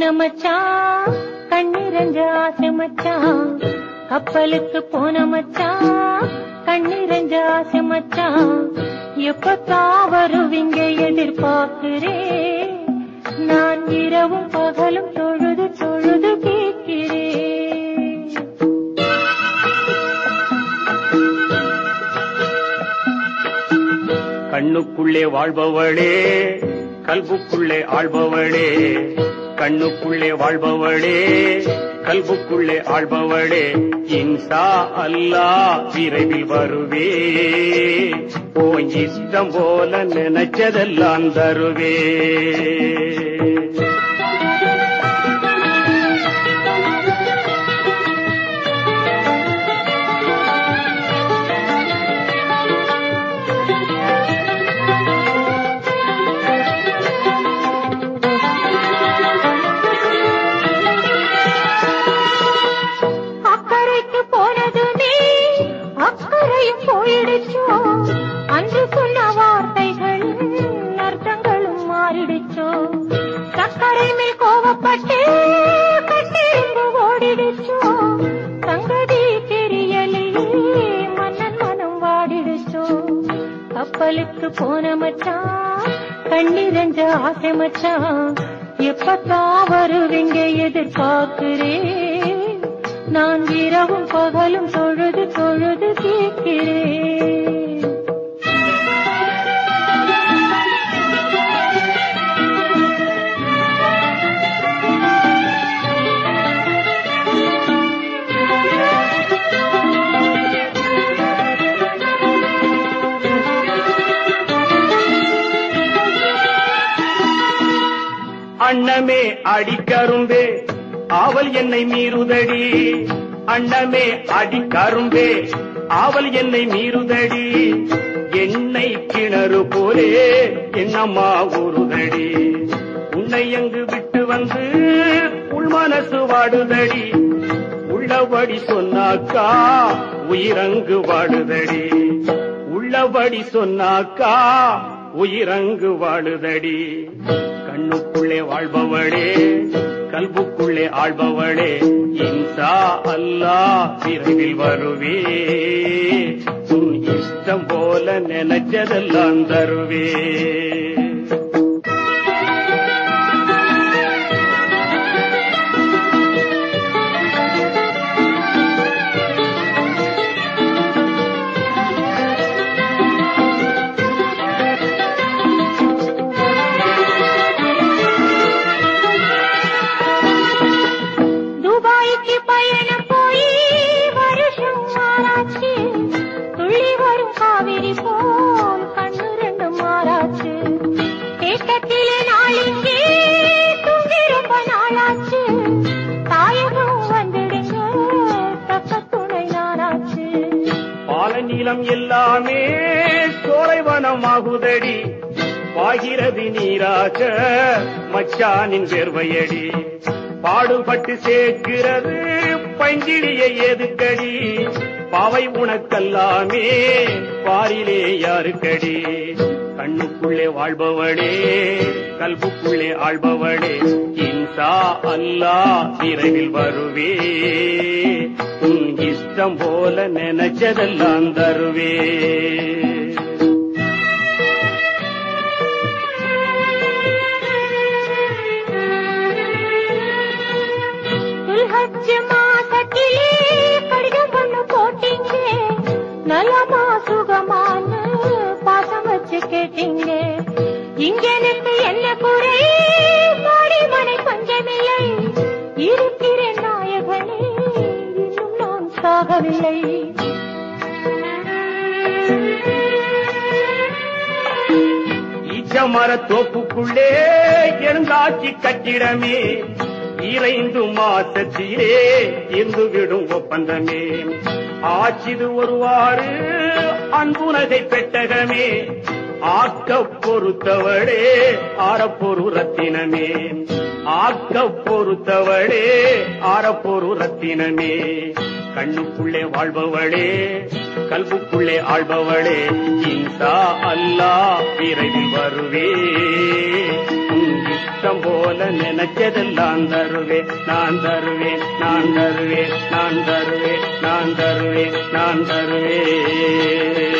போன மச்சான் கண்ணிரஞ்ச ஆசை மச்சான் கப்பலுக்கு போன மச்சான் கண்ணிரஞ்ச ஆசை மச்சான் எப்பத்தான் வருவீங்க எதிர்பார்க்கிறேன் நான் இரவும் பகலும் தொழுது தொழுது கேட்கிறேன் கண்ணுக்குள்ளே வாழ்பவளே கல்புக்குள்ளே ஆழ்பவளே கண்ணுக்குள்ளே வாழ்பவளே கல்புக்குள்ளே ஆழ்பவளே இன்சா அல்லா விரைவில் வருவே. ஓ இஷ்டம் போல நினைச்சதெல்லாம் தருவே. கண்ணிரஞ்ச ஆசை மச்சான். எப்பத்தான் வருவீங்க எதிர்பார்க்கிறேன். நான் இரவும் பகலும் தொழுது தொழுது கேட்கிறேன். அண்ணமே அடிக்கரும்பே ஆவல் என்னை மீறுதடி. அண்ணமே அடிக்கரும்பே ஆவல் என்னை மீறுதடி. என்னை கிணறு போலே என்னம்மா உருதடி உன்னை எங்கு விட்டு வந்து உள் மனசு வாடுதடி. உள்ளபடி சொன்னாக்கா உயிரங்கு வாடுதடி. உள்ளபடி சொன்னாக்கா உயிரங்கு வாழுதடி. கண்ணுக்குள்ளே வாழ்பவளே கல்புக்குள்ளே ஆள்பவளே இன்சா அல்லா விரைவில் வருவே. உன் இஷ்டம் போல நினைச்சதெல்லாம் தருவே. பயணம் போய் வருஷம் ஆராய்ச்சி துள்ளி வரும் காவிரி போல் கண்ணு ரெண்டு மாறாச்சு. தேக்கத்திலே நாளிங்கே தூங்கி ரொம்ப நாளாச்சு. தாயகம் வந்துடுங்க தக்க துணை நானாச்சு. பால நீளம் எல்லாமே சோலைவனமாகுதடி. பாகிறது நீராக மச்சானின் வேர்வையடி. பாடுபட்டு சேர்க்கிறது. பைங்கிடியை எதுக்கடி? பாவை உனக்கல்லாமே பாரிலே யாருக்கடி? கண்ணுக்குள்ளே வாழ்பவளே கல்புக்குள்ளே ஆள்பவளே இன்சா அல்லா விரைவில் வருவே. உன் இஷ்டம் இஷ்டம் போல நினைச்சதெல்லாம் தருவே. நலமா சுகமான்னு பாசம் வச்சு கேட்டீங்க இங்க எனக்கு என்ன குறை? மாடி மனை பஞ்சமில்லை. இருக்கிறேன் நாயகனே இன்னும் நான் சாகவில்லை. ஈச்சமர தோப்புக்குள்ளே எழுந்தாட்சி கட்டிடமே. இறைந்து மாசத்திலே இருந்து விடும் ஒப்பந்தமே. ஆச்சிது ஒருவாறு அன்புனகை பெட்டகமே. ஆக்க பொறுத்தவளே ஆரப்பொரு ரத்தினமே. ஆக்க பொறுத்தவளே ஆரப்பொரு ரத்தினமே. கண்ணுக்குள்ளே வாழ்பவளே கல்புக்குள்ளே ஆழ்பவளே இன்சா அல்லா விரைவில் வருவே. இஷ்டம் போல நினைச்சதெல்லாம் தருவேன். நான் தருவேன் நான் தருவேன் நான் தருவேன் நான் தருவேன் நான் தருவேன்.